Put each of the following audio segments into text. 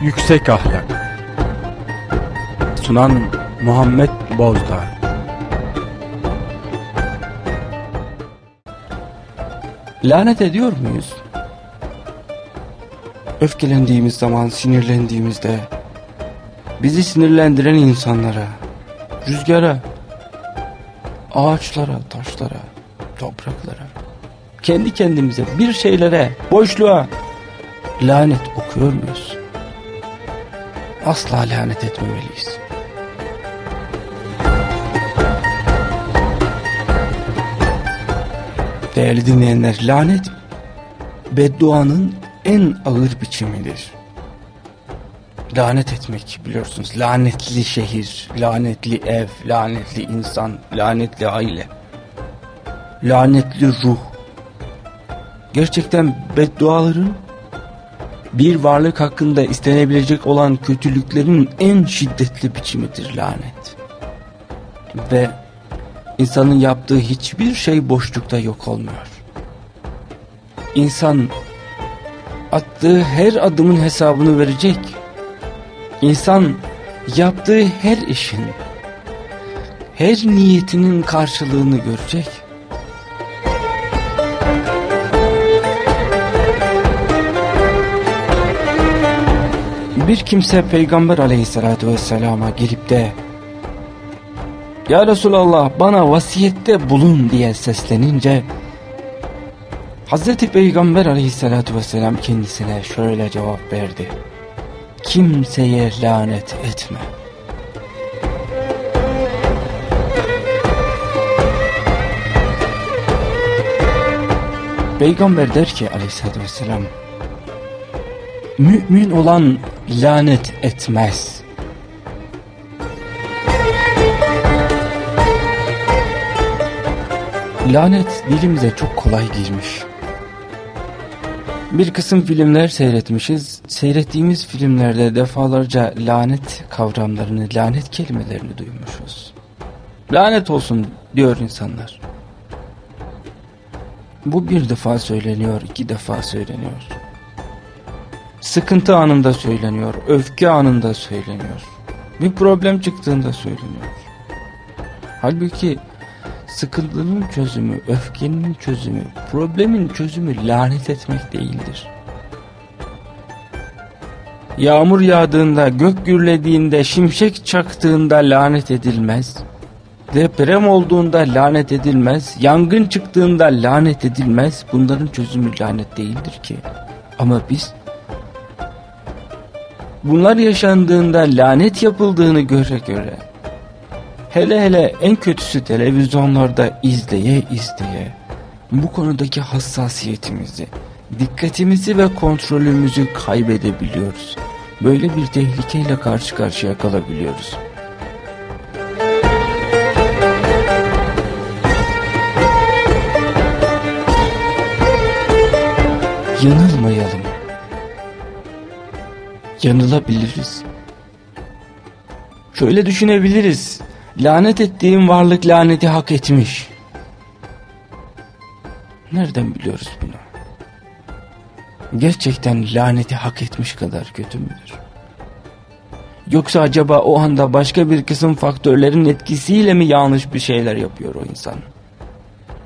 Yüksek Ahlak Sunan Muhammed Bozdağ Lanet ediyor muyuz? Öfkelendiğimiz zaman, sinirlendiğimizde bizi sinirlendiren insanlara, rüzgara, ağaçlara, taşlara, topraklara, kendi kendimize, bir şeylere, boşluğa lanet okuyor muyuz? Asla lanet etmemeliyiz. Değerli dinleyenler, lanet bedduanın en ağır biçimidir. Lanet etmek biliyorsunuz. Lanetli şehir, lanetli ev, lanetli insan, lanetli aile. Lanetli ruh. Gerçekten bedduaların bir varlık hakkında istenebilecek olan kötülüklerin en şiddetli biçimidir lanet. Ve insanın yaptığı hiçbir şey boşlukta yok olmuyor. İnsan attığı her adımın hesabını verecek. İnsan yaptığı her işin, her niyetinin karşılığını görecek. Bir kimse Peygamber aleyhissalatü vesselama gelip de Ya Resulallah bana vasiyette bulun diye seslenince Hazreti Peygamber aleyhissalatü vesselam kendisine şöyle cevap verdi. Kimseye lanet etme. Peygamber der ki aleyhissalatü vesselam Mümin olan lanet etmez. Lanet dilimize çok kolay girmiş. Bir kısım filmler seyretmişiz. Seyrettiğimiz filmlerde defalarca lanet kavramlarını, lanet kelimelerini duymuşuz. Lanet olsun diyor insanlar. Bu bir defa söyleniyor, iki defa söyleniyor. Sıkıntı anında söyleniyor, öfke anında söyleniyor. Bir problem çıktığında söyleniyor. Halbuki sıkıntının çözümü, öfkenin çözümü, problemin çözümü lanet etmek değildir. Yağmur yağdığında, gök gürlediğinde, şimşek çaktığında lanet edilmez. Deprem olduğunda lanet edilmez. Yangın çıktığında lanet edilmez. Bunların çözümü lanet değildir ki. Ama biz bunlar yaşandığında lanet yapıldığını göre göre hele hele en kötüsü televizyonlarda izleye izleye bu konudaki hassasiyetimizi, dikkatimizi ve kontrolümüzü kaybedebiliyoruz. Böyle bir tehlikeyle karşı karşıya kalabiliyoruz. Yanılmayalım. Yanılabiliriz. Şöyle düşünebiliriz. Lanet ettiğim varlık laneti hak etmiş. Nereden biliyoruz bunu? Gerçekten laneti hak etmiş kadar kötü müdür? Yoksa acaba o anda başka bir kısım faktörlerin etkisiyle mi yanlış bir şeyler yapıyor o insan?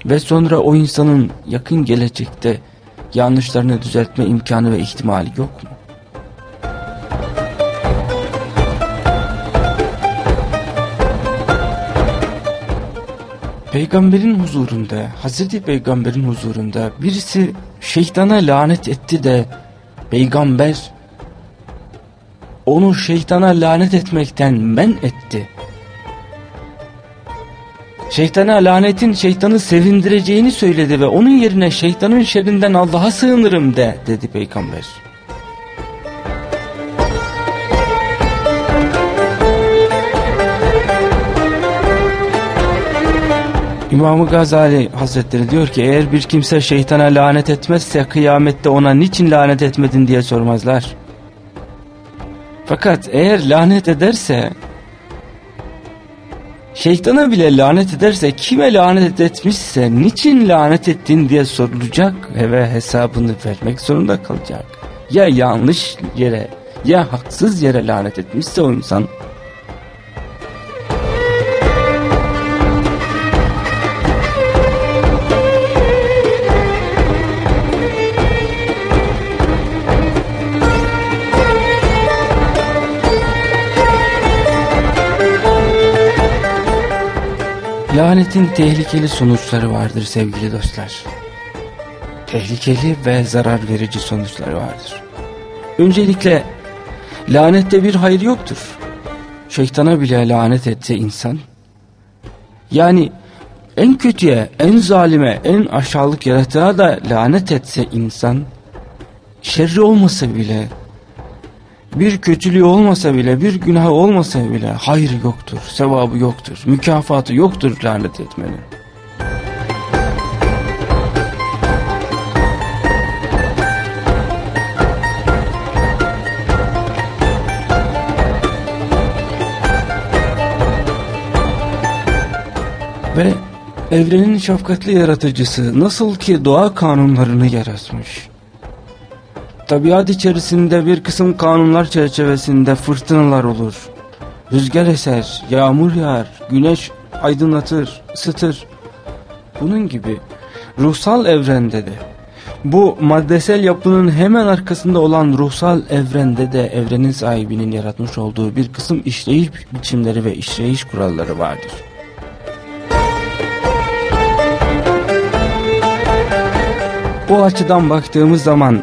Ve sonra o insanın yakın gelecekte yanlışlarını düzeltme imkanı ve ihtimali yok mu? Peygamberin huzurunda, Hazreti Peygamberin huzurunda birisi şeytana lanet etti de peygamber onu şeytana lanet etmekten men etti. Şeytana lanetin şeytanı sevindireceğini söyledi ve onun yerine şeytanın şerrinden Allah'a sığınırım de dedi peygamber. İmam-ı Gazali Hazretleri diyor ki eğer bir kimse şeytana lanet etmezse kıyamette ona niçin lanet etmedin diye sormazlar. Fakat eğer lanet ederse şeytana bile lanet ederse kime lanet etmişse niçin lanet ettin diye sorulacak ve hesabını vermek zorunda kalacak. Ya yanlış yere ya haksız yere lanet etmişse o insan Lanetin tehlikeli sonuçları vardır sevgili dostlar. Tehlikeli ve zarar verici sonuçları vardır. Öncelikle lanette bir hayır yoktur. Şeytana bile lanet etse insan. Yani en kötüye, en zalime, en aşağılık yaratığa da lanet etse insan, şerri olmasa bile, bir kötülüğü olmasa bile, bir günah olmasa bile hayır yoktur, sevabı yoktur, mükafatı yoktur lanet etmenin. Ve evrenin şefkatli yaratıcısı nasıl ki doğa kanunlarını yaratmış. Tabiat içerisinde bir kısım kanunlar çerçevesinde fırtınalar olur. Rüzgar eser, yağmur yağar, güneş aydınlatır, ısıtır. Bunun gibi ruhsal evrende de bu maddesel yapının hemen arkasında olan ruhsal evrende de evrenin sahibinin yaratmış olduğu bir kısım işleyiş biçimleri ve işleyiş kuralları vardır. Bu açıdan baktığımız zaman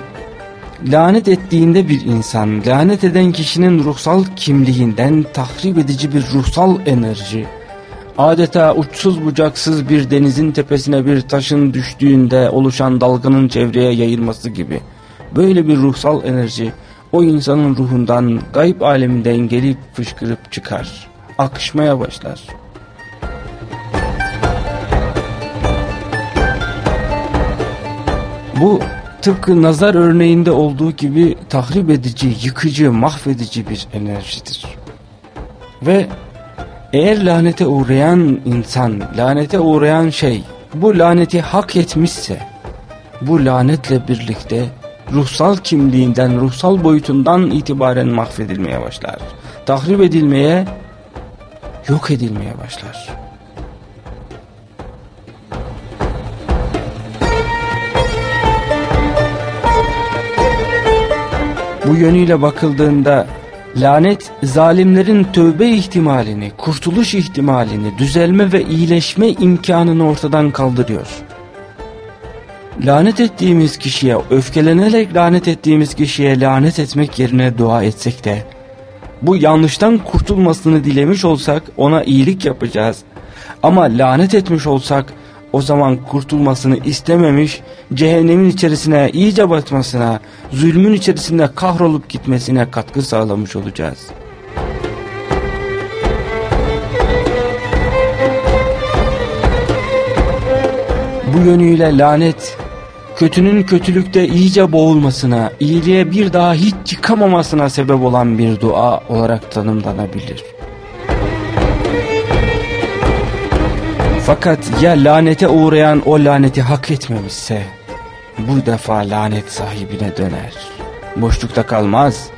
lanet ettiğinde bir insan, lanet eden kişinin ruhsal kimliğinden tahrip edici bir ruhsal enerji, adeta uçsuz bucaksız bir denizin tepesine bir taşın düştüğünde oluşan dalganın çevreye yayılması gibi, böyle bir ruhsal enerji o insanın ruhundan, gayb aleminden gelip fışkırıp çıkar, akışmaya başlar. Bu tıpkı nazar örneğinde olduğu gibi tahrip edici, yıkıcı, mahvedici bir enerjidir. Ve eğer lanete uğrayan insan, lanete uğrayan şey bu laneti hak etmişse, bu lanetle birlikte ruhsal kimliğinden, ruhsal boyutundan itibaren mahvedilmeye başlar. Tahrip edilmeye, yok edilmeye başlar. Bu yönüyle bakıldığında lanet zalimlerin tövbe ihtimalini, kurtuluş ihtimalini, düzelme ve iyileşme imkanını ortadan kaldırıyor. Lanet ettiğimiz kişiye, öfkelenerek lanet ettiğimiz kişiye lanet etmek yerine dua etsek de, bu yanlıştan kurtulmasını dilemiş olsak ona iyilik yapacağız. Ama lanet etmiş olsak o zaman kurtulmasını istememiş, cehennemin içerisine iyice batmasına, zulmün içerisinde kahrolup gitmesine katkı sağlamış olacağız. Bu yönüyle lanet, kötünün kötülükte iyice boğulmasına, iyiliğe bir daha hiç çıkamamasına sebep olan bir dua olarak tanımlanabilir. Fakat ya lanete uğrayan o laneti hak etmemişse bu defa lanet sahibine döner. Boşlukta kalmaz.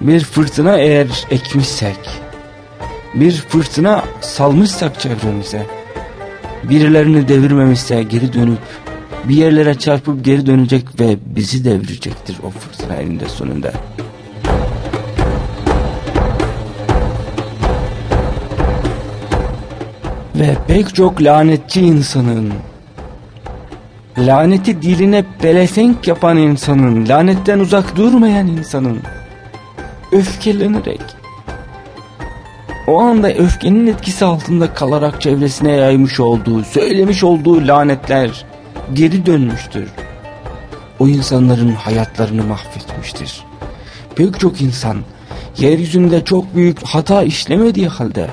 Bir fırtına eğer ekmişsek, bir fırtına salmışsak çevremize, birilerini devirmemişse geri dönüp bir yerlere çarpıp geri dönecek ve bizi devirecektir o fırtına elinde sonunda. Ve pek çok lanetçi insanın, laneti diline pelesenk yapan insanın, lanetten uzak durmayan insanın, öfkelenerek, o anda öfkenin etkisi altında kalarak çevresine yaymış olduğu, söylemiş olduğu lanetler geri dönmüştür. O insanların hayatlarını mahvetmiştir. Pek çok insan, yeryüzünde çok büyük hata işlemediği halde,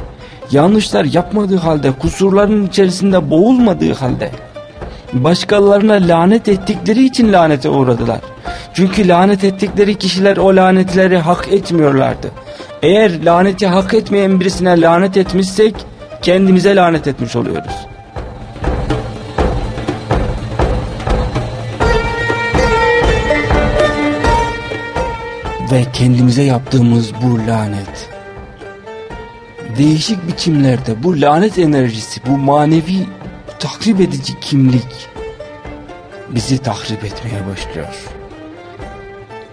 yanlışlar yapmadığı halde, kusurların içerisinde boğulmadığı halde başkalarına lanet ettikleri için lanete uğradılar. Çünkü lanet ettikleri kişiler o lanetleri hak etmiyorlardı. Eğer laneti hak etmeyen birisine lanet etmişsek kendimize lanet etmiş oluyoruz. ve kendimize yaptığımız bu lanet. Değişik biçimlerde bu lanet enerjisi, bu manevi tahrip edici kimlik bizi tahrip etmeye başlıyor.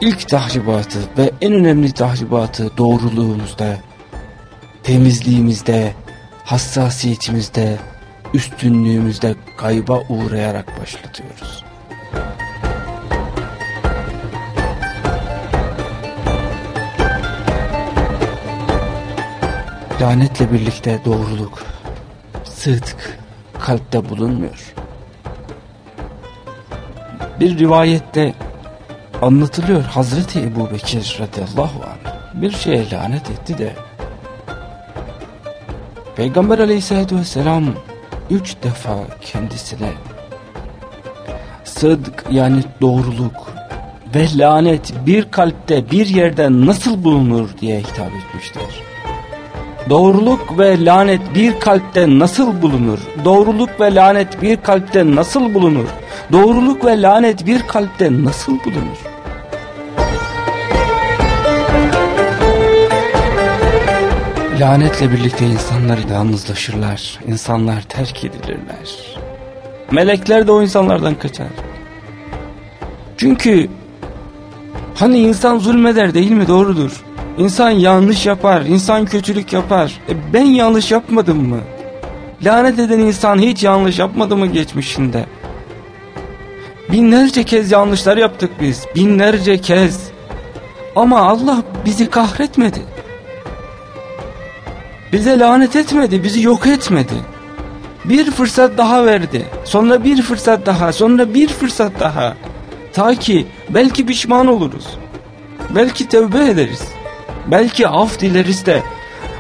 İlk tahribatı ve en önemli tahribatı doğruluğumuzda, temizliğimizde, hassasiyetimizde, üstünlüğümüzde kayba uğrayarak başlatıyoruz. Lanetle birlikte doğruluk, sıdk kalpte bulunmuyor. Bir rivayette anlatılıyor Hazreti Ebu Bekir radıyallahu anh bir şeye lanet etti de Peygamber aleyhissalatü vesselam üç defa kendisine sıdk yani doğruluk ve lanet bir kalpte bir yerde nasıl bulunur diye hitap etmiştir. Doğruluk ve lanet bir kalpte nasıl bulunur? Doğruluk ve lanet bir kalpte nasıl bulunur? Doğruluk ve lanet bir kalpte nasıl bulunur? Lanetle birlikte insanlar yalnızlaşırlar. İnsanlar terk edilirler. Melekler de o insanlardan kaçar. Çünkü hani insan zulmeder değil mi doğrudur. İnsan yanlış yapar, insan kötülük yapar. E ben yanlış yapmadım mı? Lanet eden insan hiç yanlış yapmadı mı geçmişinde? Binlerce kez yanlışlar yaptık biz, binlerce kez. Ama Allah bizi kahretmedi. Bize lanet etmedi, bizi yok etmedi. Bir fırsat daha verdi. Sonra bir fırsat daha, sonra bir fırsat daha. Ta ki belki pişman oluruz. Belki tövbe ederiz. Belki af dileriz de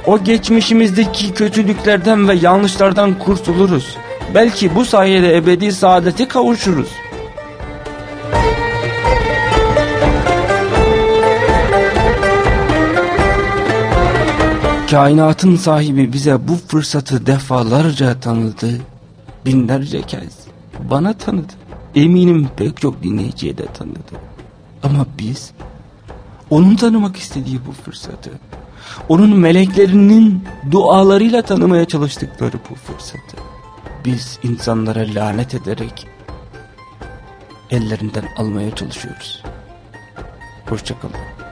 o geçmişimizdeki kötülüklerden ve yanlışlardan kurtuluruz. Belki bu sayede ebedi saadete kavuşuruz. Kainatın sahibi bize bu fırsatı defalarca tanıdı. Binlerce kez. Bana tanıdı. Eminim pek çok dinleyiciye de tanıdı. Ama biz onun tanımak istediği bu fırsatı, onun meleklerinin dualarıyla tanımaya çalıştıkları bu fırsatı, biz insanlara lanet ederek ellerinden almaya çalışıyoruz. Hoşçakalın.